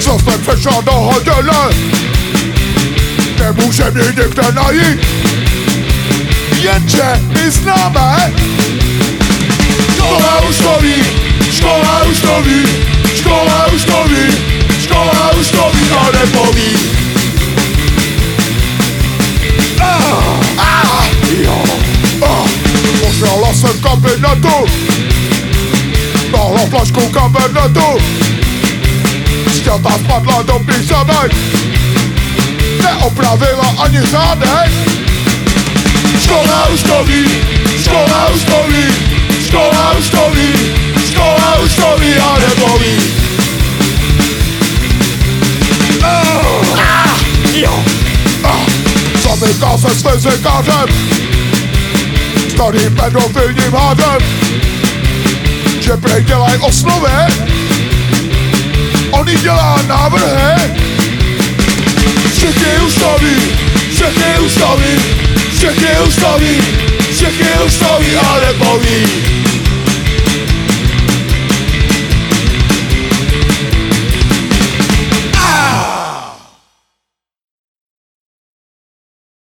Co jsme přešla do hodele Nemůže mě někde najít Jenže my známe Škola už to ví Škola už to ví Škola už to ví Škola už to ví a nepoví Ah, ah, jo, ah. Poslala jsem kabinetu flašku kabinetu Šťata spadla do písemek Neopravila ani řádek Škola už to ví Škola už to ví Škola už to ví Škola už to ví a nepoví Ah, ah, jo, ah. Zamyká se s fyzikářem Starým pedofilním hádem že prej dělaj oslové, oni dělá návrhy. Všechny ustaví, všechny ustaví, všechny ustaví, všechny ustaví ale poví